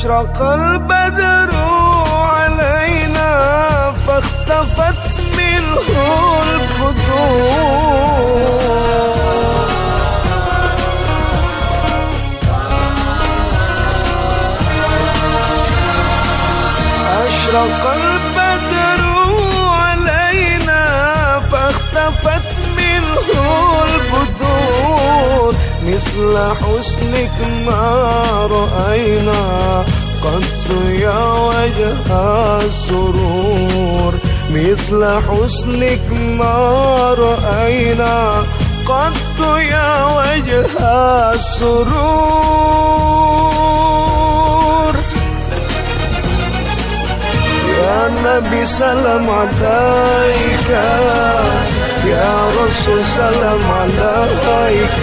أشرق البدر علينا فاختفت منه البدور أشرق البدر مثل حسنك ما رأينا. قد يا وجه السرور. مثل حسنك ما رأينا. قد يا وجه السرور. يا نبي سلام عليك. يا رسول سلام عليك.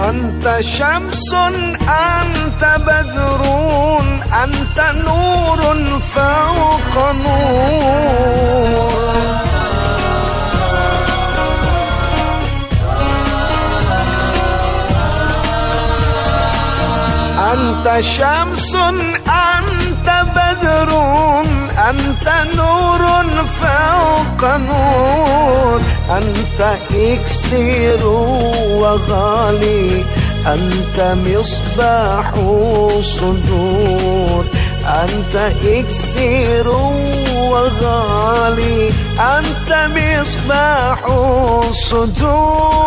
أنت شمس أنت بدر أنت نور فوق نور. أنت شمس أنت بدر. أنت نور فوق نور أنت إكسير وغالي أنت مصباح صدور أنت إكسير وغالي أنت مصباح صدور.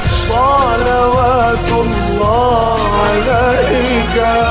صلوات الله عليك.